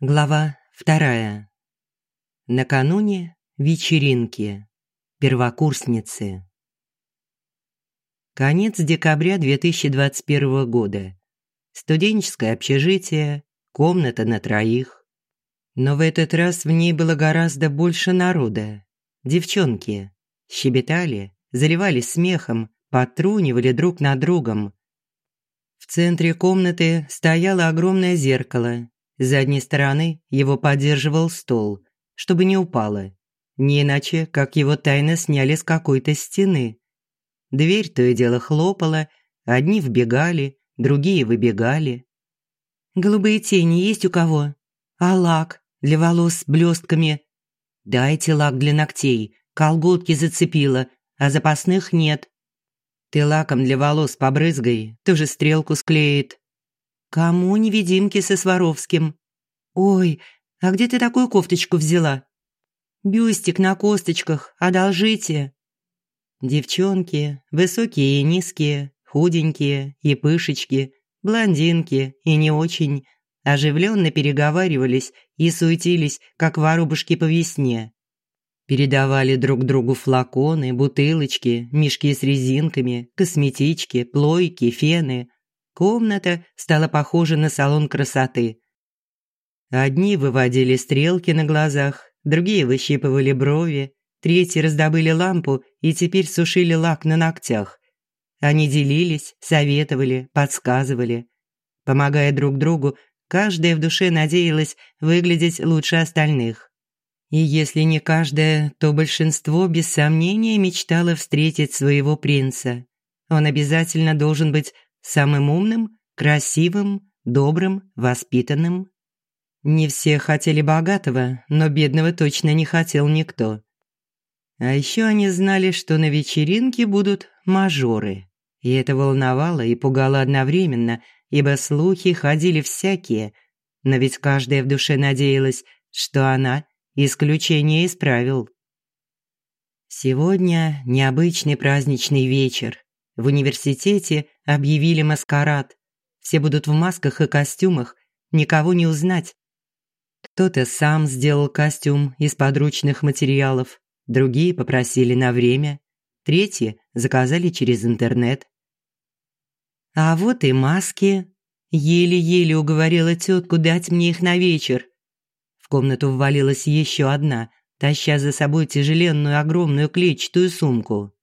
Глава вторая. Накануне вечеринки. Первокурсницы. Конец декабря 2021 года. Студенческое общежитие, комната на троих. Но в этот раз в ней было гораздо больше народа. Девчонки щебетали, заливались смехом, потрунивали друг над другом. В центре комнаты стояло огромное зеркало, с задней стороны его поддерживал стол, чтобы не упало. Не иначе, как его тайно сняли с какой-то стены. Дверь то и дело хлопала, одни вбегали, другие выбегали. «Голубые тени есть у кого? А лак для волос с блестками? Дайте лак для ногтей, колготки зацепила, а запасных нет. Ты лаком для волос побрызгай, тоже стрелку склеит. Кому невидимки со Сваровским? Ой, а где ты такую кофточку взяла? Бюстик на косточках, одолжите. Девчонки, высокие и низкие, худенькие и пышечки, блондинки и не очень, оживленно переговаривались и суетились, как воробушки по весне. Передавали друг другу флаконы, бутылочки, мешки с резинками, косметички, плойки, фены – Комната стала похожа на салон красоты. Одни выводили стрелки на глазах, другие выщипывали брови, третьи раздобыли лампу и теперь сушили лак на ногтях. Они делились, советовали, подсказывали. Помогая друг другу, каждая в душе надеялась выглядеть лучше остальных. И если не каждая, то большинство без сомнения мечтало встретить своего принца. Он обязательно должен быть самым умным, красивым, добрым, воспитанным. Не все хотели богатого, но бедного точно не хотел никто. А еще они знали, что на вечеринке будут мажоры. И это волновало и пугало одновременно, ибо слухи ходили всякие, но ведь каждая в душе надеялась, что она исключение исправил. Сегодня необычный праздничный вечер. В университете объявили маскарад. Все будут в масках и костюмах, никого не узнать. Кто-то сам сделал костюм из подручных материалов, другие попросили на время, третьи заказали через интернет. А вот и маски. Еле-еле уговорила тетку дать мне их на вечер. В комнату ввалилась еще одна, таща за собой тяжеленную огромную клетчатую сумку.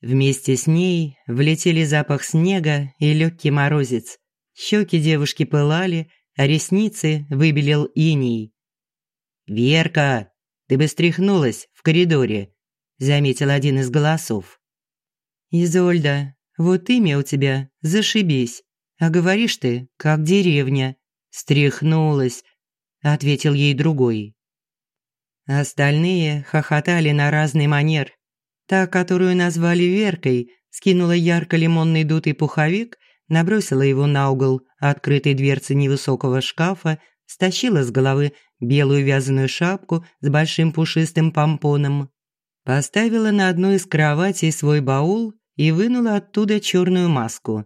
Вместе с ней влетели запах снега и легкий морозец. Щеки девушки пылали, а ресницы выбелил иней. «Верка, ты бы стряхнулась в коридоре», – заметил один из голосов. «Изольда, вот имя у тебя зашибись, а говоришь ты, как деревня. Стряхнулась», – ответил ей другой. Остальные хохотали на разный манер – Та, которую назвали Веркой, скинула ярко-лимонный дутый пуховик, набросила его на угол открытой дверцы невысокого шкафа, стащила с головы белую вязаную шапку с большим пушистым помпоном, поставила на одну из кроватей свой баул и вынула оттуда черную маску.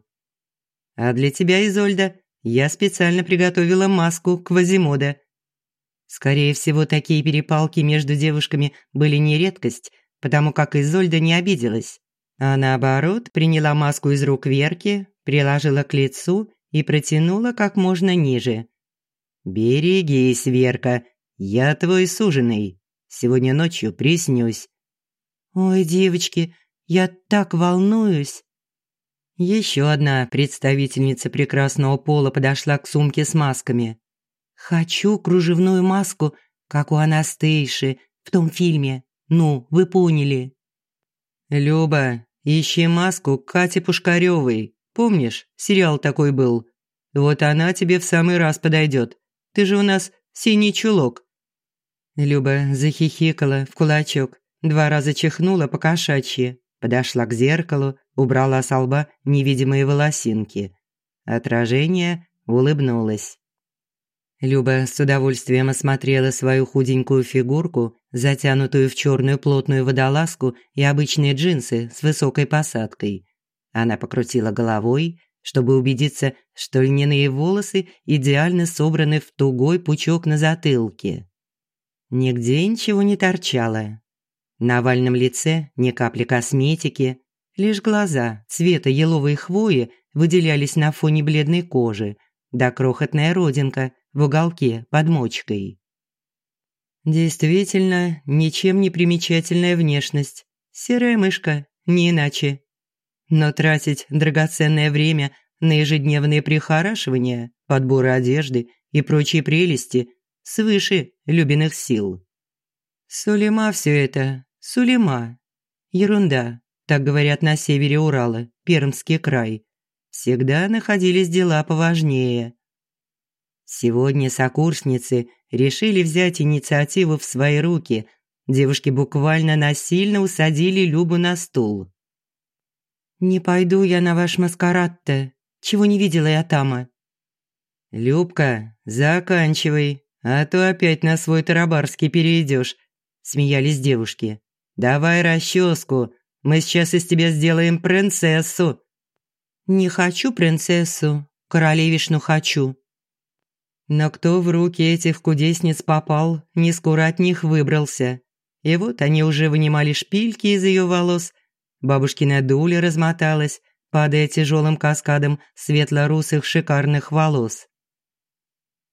«А для тебя, Изольда, я специально приготовила маску Квазимода». Скорее всего, такие перепалки между девушками были не редкость – потому как Изольда не обиделась, а наоборот приняла маску из рук Верки, приложила к лицу и протянула как можно ниже. «Берегись, Верка, я твой суженый. Сегодня ночью приснюсь». «Ой, девочки, я так волнуюсь». Еще одна представительница прекрасного пола подошла к сумке с масками. «Хочу кружевную маску, как у Анастейши в том фильме. Ну, вы поняли. Люба, ищи маску Кати Пушкарёвой. Помнишь, сериал такой был? Вот она тебе в самый раз подойдет. Ты же у нас синий чулок. Люба захихикала в кулачок, два раза чихнула по кошачьи, подошла к зеркалу, убрала с лба невидимые волосинки. Отражение улыбнулось. Люба с удовольствием осмотрела свою худенькую фигурку, затянутую в черную плотную водолазку и обычные джинсы с высокой посадкой. Она покрутила головой, чтобы убедиться, что льняные волосы идеально собраны в тугой пучок на затылке. Нигде ничего не торчало. На овальном лице ни капли косметики, лишь глаза цвета еловой хвои выделялись на фоне бледной кожи, да крохотная родинка в уголке под мочкой. Действительно, ничем не примечательная внешность. Серая мышка, не иначе. Но тратить драгоценное время на ежедневные прихорашивания, подборы одежды и прочие прелести свыше любимых сил. Сулейма все это, Сулейма. Ерунда, так говорят на севере Урала, Пермский край. Всегда находились дела поважнее. Сегодня сокурсницы решили взять инициативу в свои руки. Девушки буквально насильно усадили Любу на стул. «Не пойду я на ваш маскарад-то. Чего не видела я тама?» «Любка, заканчивай, а то опять на свой тарабарский перейдешь», – смеялись девушки. «Давай расческу, мы сейчас из тебя сделаем принцессу». «Не хочу принцессу, королевишну хочу». Но кто в руки этих кудесниц попал, не скоро от них выбрался. И вот они уже вынимали шпильки из ее волос – Бабушкина дуля размоталась, падая тяжелым каскадом светло-русых шикарных волос.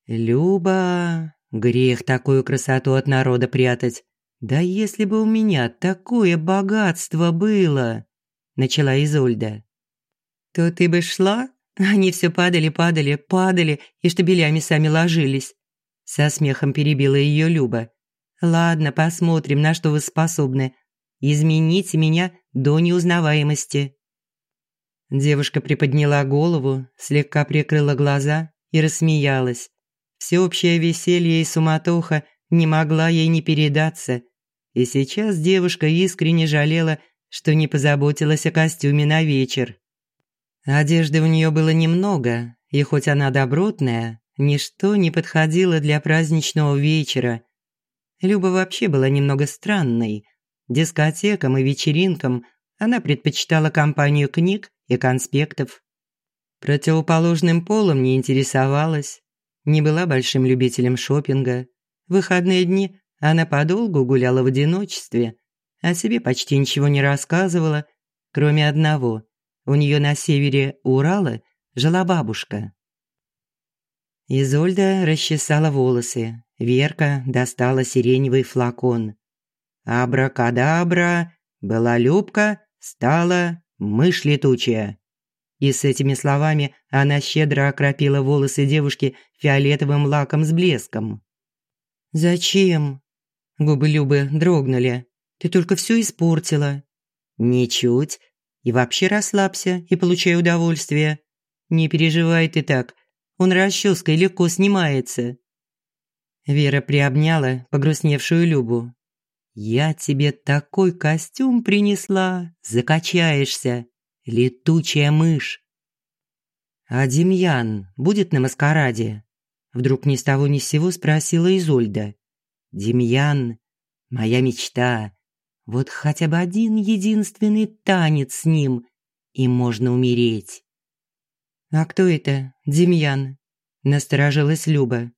«Люба, грех такую красоту от народа прятать. Да если бы у меня такое богатство было!» Начала Изольда. «То ты бы шла? Они все падали, падали, падали и штабелями сами ложились». Со смехом перебила ее Люба. «Ладно, посмотрим, на что вы способны. Измените меня до неузнаваемости». Девушка приподняла голову, слегка прикрыла глаза и рассмеялась. Всеобщее веселье и суматоха не могла ей не передаться. И сейчас девушка искренне жалела, что не позаботилась о костюме на вечер. Одежды у нее было немного, и хоть она добротная, ничто не подходило для праздничного вечера. Люба вообще была немного странной дискотекам и вечеринкам она предпочитала компанию книг и конспектов. Противоположным полом не интересовалась, не была большим любителем шопинга. В выходные дни она подолгу гуляла в одиночестве, о себе почти ничего не рассказывала, кроме одного. У нее на севере Урала жила бабушка. Изольда расчесала волосы, Верка достала сиреневый флакон. Абракадабра, была Любка, стала мышь летучая. И с этими словами она щедро окропила волосы девушки фиолетовым лаком с блеском. «Зачем?» Губы Любы дрогнули. «Ты только все испортила». «Ничуть. И вообще расслабься и получай удовольствие. Не переживай ты так. Он расческой легко снимается». Вера приобняла погрустневшую Любу. «Я тебе такой костюм принесла, закачаешься, летучая мышь». «А Демьян будет на маскараде?» Вдруг ни с того ни с сего спросила Изольда. «Демьян, моя мечта. Вот хотя бы один единственный танец с ним, и можно умереть». «А кто это, Демьян?» Насторожилась Люба.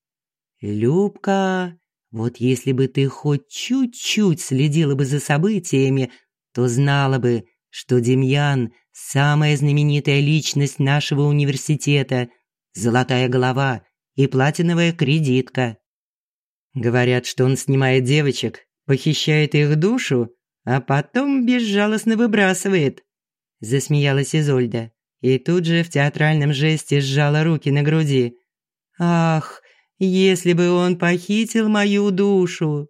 «Любка, вот если бы ты хоть чуть-чуть следила бы за событиями, то знала бы, что Демьян – самая знаменитая личность нашего университета, золотая голова и платиновая кредитка. Говорят, что он снимает девочек, похищает их душу, а потом безжалостно выбрасывает. Засмеялась Изольда и тут же в театральном жесте сжала руки на груди. Ах, если бы он похитил мою душу.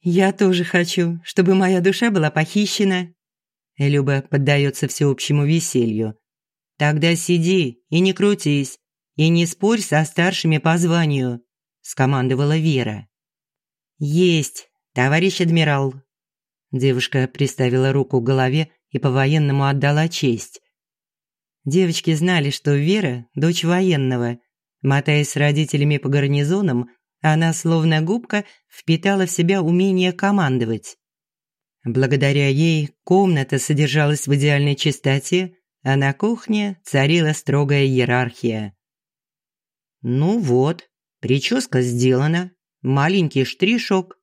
Я тоже хочу, чтобы моя душа была похищена. Люба поддается всеобщему веселью. Тогда сиди и не крутись, и не спорь со старшими по званию, скомандовала Вера. Есть, товарищ адмирал. Девушка приставила руку к голове и по-военному отдала честь. Девочки знали, что Вера – дочь военного, Мотаясь с родителями по гарнизонам, она, словно губка, впитала в себя умение командовать. Благодаря ей комната содержалась в идеальной чистоте, а на кухне царила строгая иерархия. «Ну вот, прическа сделана, маленький штришок».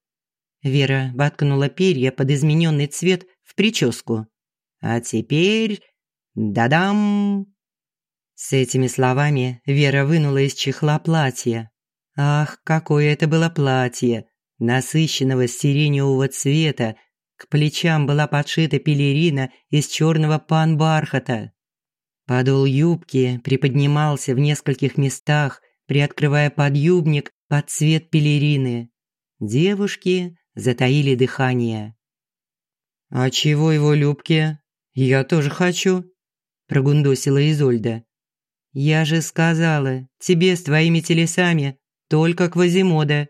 Вера воткнула перья под измененный цвет в прическу. «А теперь... да-дам!» С этими словами Вера вынула из чехла платье. Ах, какое это было платье! Насыщенного сиреневого цвета, к плечам была подшита пелерина из черного пан-бархата. Подол юбки приподнимался в нескольких местах, приоткрывая подъюбник под цвет пелерины. Девушки затаили дыхание. «А чего его любки? Я тоже хочу», – прогундосила Изольда. «Я же сказала, тебе с твоими телесами только Квазимода.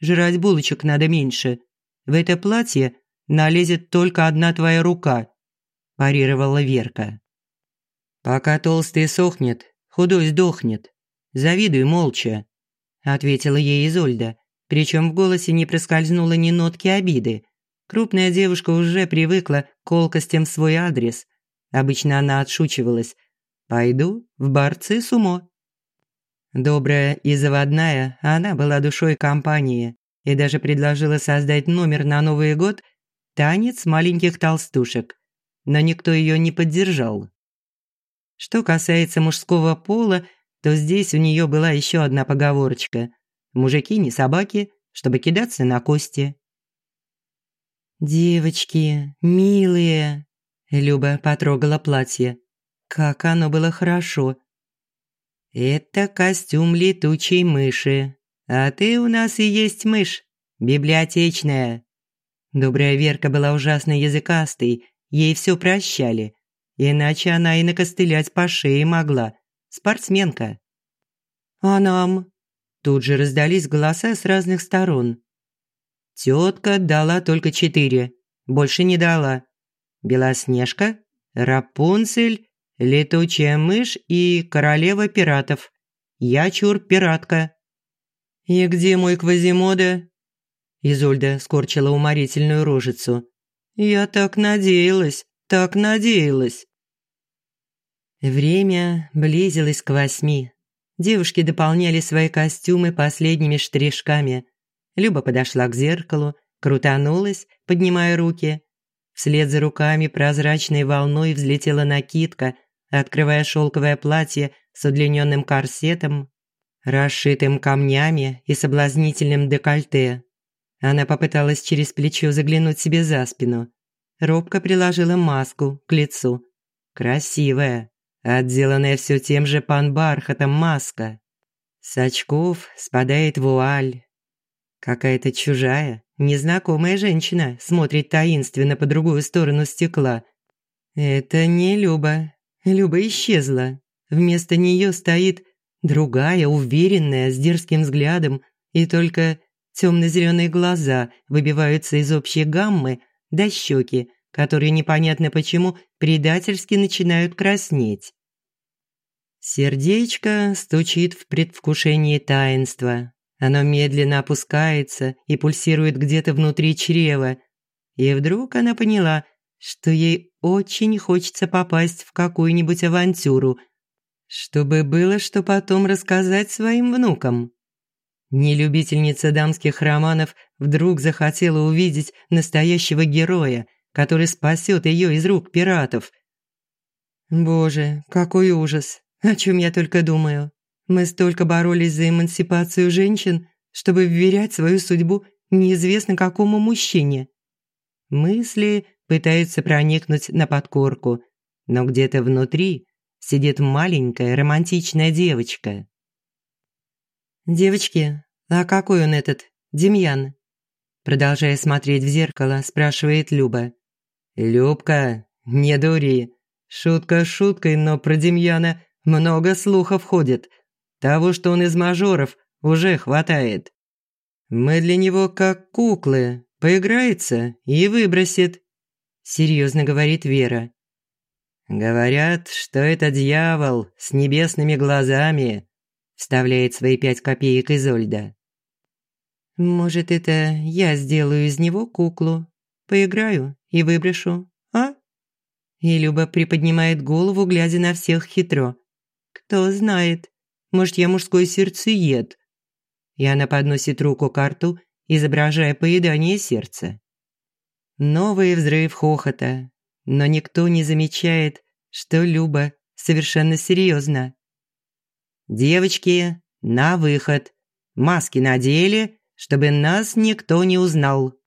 Жрать булочек надо меньше. В это платье налезет только одна твоя рука», – парировала Верка. «Пока толстый сохнет, худой сдохнет. Завидуй молча», – ответила ей Изольда, причем в голосе не проскользнуло ни нотки обиды. Крупная девушка уже привыкла к колкостям в свой адрес. Обычно она отшучивалась – Пойду в борцы сумо». Добрая и заводная, она была душой компании и даже предложила создать номер на Новый год «Танец маленьких толстушек», но никто ее не поддержал. Что касается мужского пола, то здесь у нее была еще одна поговорочка «Мужики не собаки, чтобы кидаться на кости». «Девочки, милые!» Люба потрогала платье. Как оно было хорошо. Это костюм летучей мыши. А ты у нас и есть мышь, библиотечная. Добрая Верка была ужасно языкастой, ей все прощали. Иначе она и накостылять по шее могла. Спортсменка. А нам? Тут же раздались голоса с разных сторон. Тетка дала только четыре, больше не дала. Белоснежка, Рапунцель летучая мышь и королева пиратов. Я чур-пиратка». «И где мой Квазимода?» Изольда скорчила уморительную рожицу. «Я так надеялась, так надеялась». Время близилось к восьми. Девушки дополняли свои костюмы последними штришками. Люба подошла к зеркалу, крутанулась, поднимая руки. Вслед за руками прозрачной волной взлетела накидка, открывая шелковое платье с удлиненным корсетом, расшитым камнями и соблазнительным декольте. Она попыталась через плечо заглянуть себе за спину. Робко приложила маску к лицу. Красивая, отделанная все тем же пан-бархатом маска. С очков спадает вуаль. Какая-то чужая, незнакомая женщина смотрит таинственно по другую сторону стекла. Это не Люба, Люба исчезла. Вместо нее стоит другая, уверенная, с дерзким взглядом, и только темно-зеленые глаза выбиваются из общей гаммы до щеки, которые непонятно почему предательски начинают краснеть. Сердечко стучит в предвкушении таинства. Оно медленно опускается и пульсирует где-то внутри чрева. И вдруг она поняла, что ей очень хочется попасть в какую-нибудь авантюру, чтобы было что потом рассказать своим внукам. Нелюбительница дамских романов вдруг захотела увидеть настоящего героя, который спасет ее из рук пиратов. Боже, какой ужас! О чем я только думаю. Мы столько боролись за эмансипацию женщин, чтобы вверять свою судьбу неизвестно какому мужчине. Мысли пытаются проникнуть на подкорку, но где-то внутри сидит маленькая романтичная девочка. «Девочки, а какой он этот, Демьян?» Продолжая смотреть в зеркало, спрашивает Люба. «Любка, не дури. Шутка шуткой, но про Демьяна много слухов ходит. Того, что он из мажоров, уже хватает. Мы для него как куклы, поиграется и выбросит серьезно говорит Вера. «Говорят, что это дьявол с небесными глазами», вставляет свои пять копеек Изольда. «Может, это я сделаю из него куклу, поиграю и выброшу, а?» И Люба приподнимает голову, глядя на всех хитро. «Кто знает, может, я мужской сердцеед?» И она подносит руку к рту, изображая поедание сердца. Новый взрыв хохота, но никто не замечает, что Люба совершенно серьезно. «Девочки, на выход! Маски надели, чтобы нас никто не узнал!»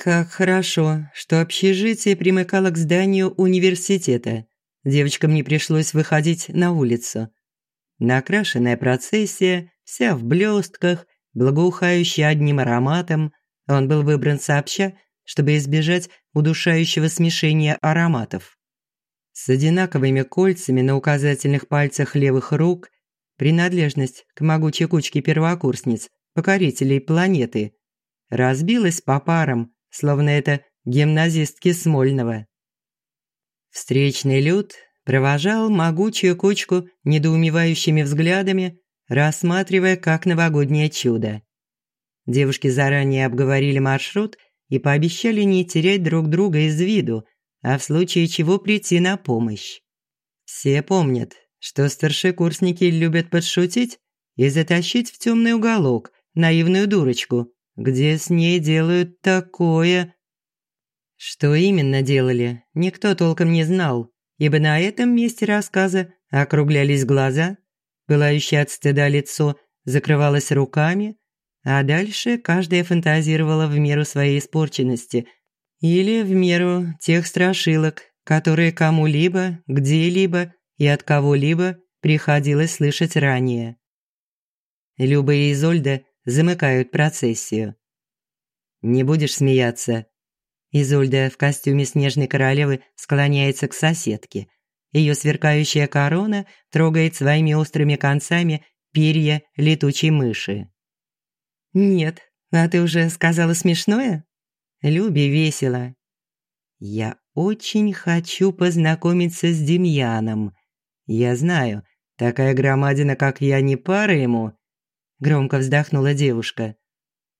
Как хорошо, что общежитие примыкало к зданию университета. Девочкам не пришлось выходить на улицу. Накрашенная процессия, вся в блестках, благоухающая одним ароматом, он был выбран сообща, чтобы избежать удушающего смешения ароматов. С одинаковыми кольцами на указательных пальцах левых рук, принадлежность к могучей кучке первокурсниц, покорителей планеты, разбилась по парам словно это гимназистки Смольного. Встречный люд провожал могучую кучку недоумевающими взглядами, рассматривая как новогоднее чудо. Девушки заранее обговорили маршрут и пообещали не терять друг друга из виду, а в случае чего прийти на помощь. Все помнят, что старшекурсники любят подшутить и затащить в темный уголок наивную дурочку, где с ней делают такое. Что именно делали, никто толком не знал, ибо на этом месте рассказа округлялись глаза, пылающее от стыда лицо закрывалось руками, а дальше каждая фантазировала в меру своей испорченности или в меру тех страшилок, которые кому-либо, где-либо и от кого-либо приходилось слышать ранее. Люба и Изольда замыкают процессию. «Не будешь смеяться?» Изольда в костюме снежной королевы склоняется к соседке. Ее сверкающая корона трогает своими острыми концами перья летучей мыши. «Нет, а ты уже сказала смешное?» Люби весело. «Я очень хочу познакомиться с Демьяном. Я знаю, такая громадина, как я, не пара ему, Громко вздохнула девушка.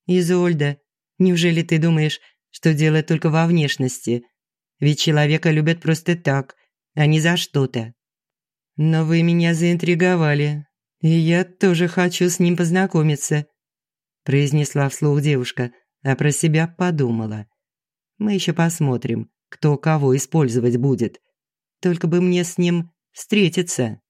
«Изольда, неужели ты думаешь, что дело только во внешности? Ведь человека любят просто так, а не за что-то. Но вы меня заинтриговали, и я тоже хочу с ним познакомиться», произнесла вслух девушка, а про себя подумала. «Мы еще посмотрим, кто кого использовать будет. Только бы мне с ним встретиться».